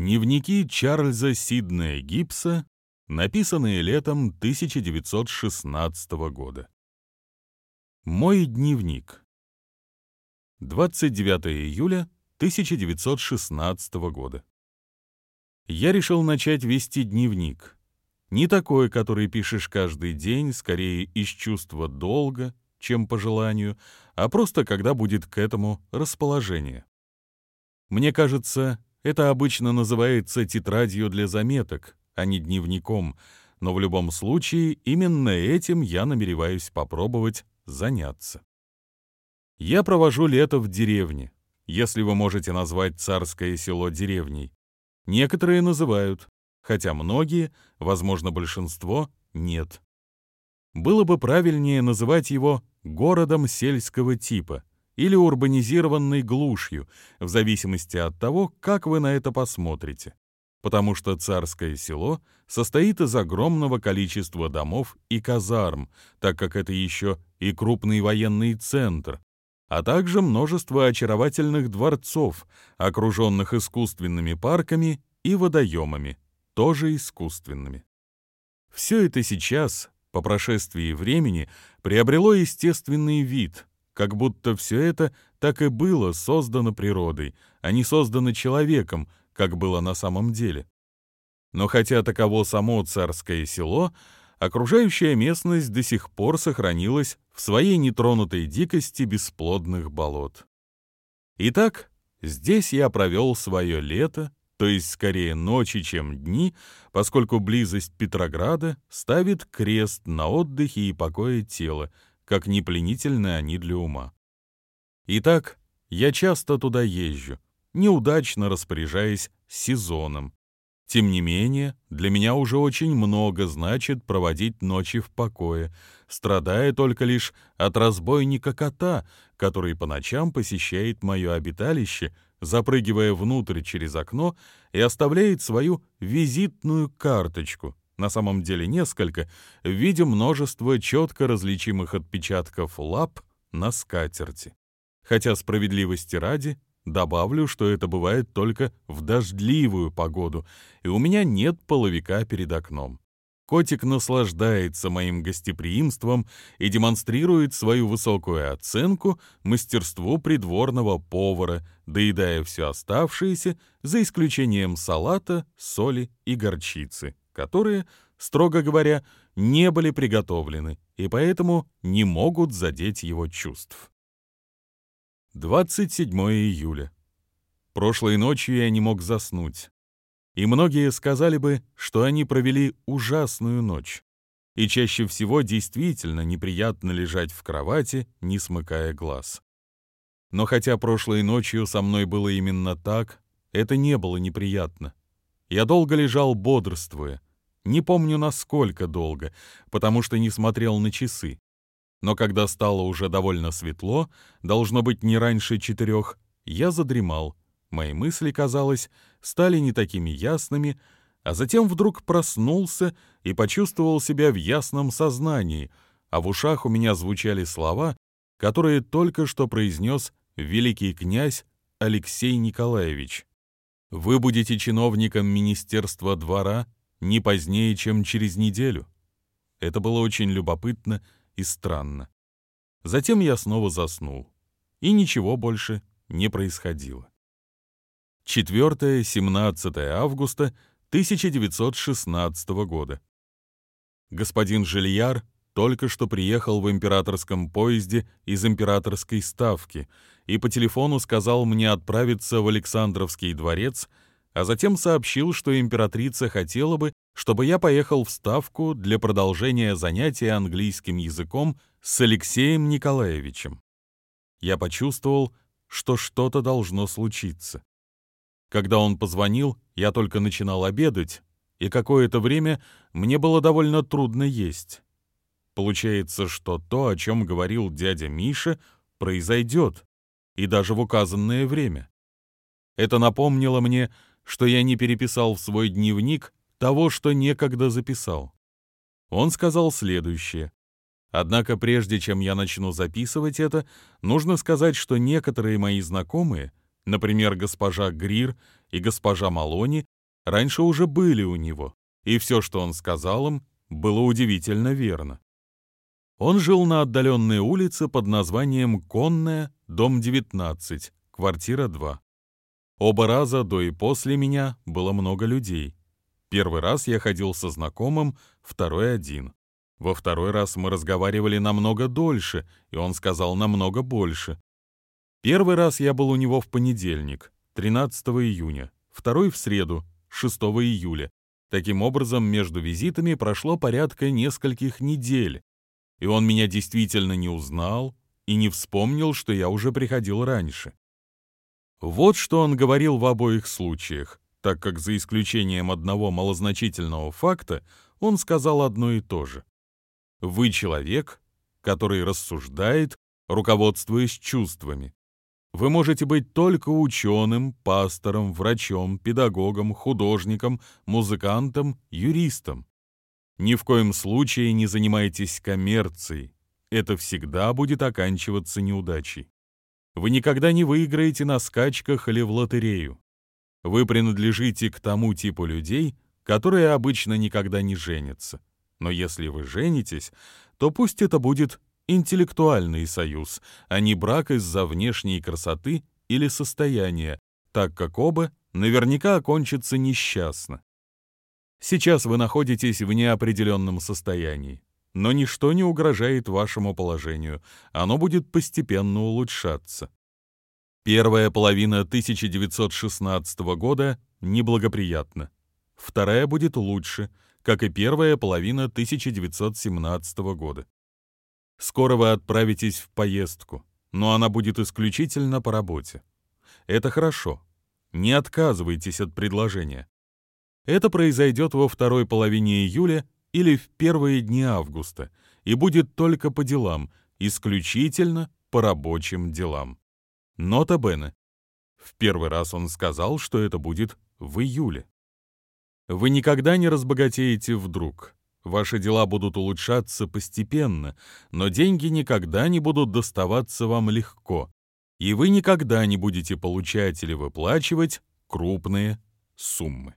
Дневники Чарльза Сиднея Гибса, написанные летом 1916 года. Мой дневник. 29 июля 1916 года. Я решил начать вести дневник. Не такой, который пишешь каждый день, скорее из чувства долга, чем по желанию, а просто когда будет к этому расположение. Мне кажется, это обычно называется тетрадью для заметок, а не дневником, но в любом случае именно этим я намереваюсь попробовать заняться. Я провожу лето в деревне, если вы можете назвать царское село деревней. Некоторые называют, хотя многие, возможно, большинство, нет. Было бы правильнее называть его городом сельского типа, или урбанизированной глушью, в зависимости от того, как вы на это посмотрите. Потому что царское село состоит из огромного количества домов и казарм, так как это еще и крупный военный центр, а также множество очаровательных дворцов, окруженных искусственными парками и водоемами, тоже искусственными. Все это сейчас, по прошествии времени, приобрело естественный вид, как будто все это так и было создано природой, а не создано человеком, как было на самом деле. Но хотя таково само царское село, окружающая местность до сих пор сохранилась в своей нетронутой дикости бесплодных болот. Итак, здесь я провел свое лето, то есть скорее ночи, чем дни, поскольку близость Петрограда ставит крест на отдыхе и покое тела, как не пленительны они для ума. Итак, я часто туда езжу, неудачно распоряжаясь сезоном. Тем не менее, для меня уже очень много значит проводить ночи в покое, страдая только лишь от разбойника кота, который по ночам посещает мое обиталище, запрыгивая внутрь через окно и оставляет свою визитную карточку, на самом деле несколько, в виде множества четко различимых отпечатков лап на скатерти. Хотя справедливости ради, добавлю, что это бывает только в дождливую погоду, и у меня нет половика перед окном. Котик наслаждается моим гостеприимством и демонстрирует свою высокую оценку мастерству придворного повара, доедая все оставшееся, за исключением салата, соли и горчицы которые, строго говоря, не были приготовлены и поэтому не могут задеть его чувств. 27 июля. Прошлой ночью я не мог заснуть. И многие сказали бы, что они провели ужасную ночь. И чаще всего действительно неприятно лежать в кровати, не смыкая глаз. Но хотя прошлой ночью со мной было именно так, это не было неприятно. Я долго лежал бодрствуя, не помню, насколько долго, потому что не смотрел на часы. Но когда стало уже довольно светло, должно быть не раньше четырех, я задремал. Мои мысли, казалось, стали не такими ясными, а затем вдруг проснулся и почувствовал себя в ясном сознании, а в ушах у меня звучали слова, которые только что произнес великий князь Алексей Николаевич. «Вы будете чиновником Министерства двора не позднее, чем через неделю. Это было очень любопытно и странно. Затем я снова заснул, и ничего больше не происходило. 4-17 августа 1916 года. Господин Жильяр только что приехал в императорском поезде из императорской ставки и по телефону сказал мне отправиться в Александровский дворец а затем сообщил, что императрица хотела бы, чтобы я поехал в Ставку для продолжения занятия английским языком с Алексеем Николаевичем. Я почувствовал, что что-то должно случиться. Когда он позвонил, я только начинал обедать, и какое-то время мне было довольно трудно есть. Получается, что то, о чем говорил дядя Миша, произойдет, и даже в указанное время. Это напомнило мне, что я не переписал в свой дневник того, что некогда записал. Он сказал следующее. Однако прежде чем я начну записывать это, нужно сказать, что некоторые мои знакомые, например, госпожа Грир и госпожа Малони раньше уже были у него, и все, что он сказал им, было удивительно верно. Он жил на отдаленной улице под названием Конная, дом 19, квартира 2. Оба раза до и после меня было много людей. Первый раз я ходил со знакомым, второй один. Во второй раз мы разговаривали намного дольше, и он сказал намного больше. Первый раз я был у него в понедельник, 13 июня, второй в среду, 6 июля. Таким образом, между визитами прошло порядка нескольких недель, и он меня действительно не узнал и не вспомнил, что я уже приходил раньше. Вот что он говорил в обоих случаях, так как за исключением одного малозначительного факта он сказал одно и то же. Вы человек, который рассуждает, руководствуясь чувствами. Вы можете быть только ученым, пастором, врачом, педагогом, художником, музыкантом, юристом. Ни в коем случае не занимайтесь коммерцией. Это всегда будет оканчиваться неудачей. Вы никогда не выиграете на скачках или в лотерею. Вы принадлежите к тому типу людей, которые обычно никогда не женятся. Но если вы женитесь, то пусть это будет интеллектуальный союз, а не брак из-за внешней красоты или состояния, так как оба наверняка окончатся несчастно. Сейчас вы находитесь в неопределенном состоянии, но ничто не угрожает вашему положению, оно будет постепенно улучшаться. Первая половина 1916 года неблагоприятна, вторая будет лучше — как и первая половина 1917 года. Скоро вы отправитесь в поездку, но она будет исключительно по работе. Это хорошо. Не отказывайтесь от предложения. Это произойдет во второй половине июля или в первые дни августа и будет только по делам, исключительно по рабочим делам. Нота Бене. В первый раз он сказал, что это будет в июле. Вы никогда не разбогатеете вдруг. Ваши дела будут улучшаться постепенно, но деньги никогда не будут доставаться вам легко, и вы никогда не будете получать или выплачивать крупные суммы.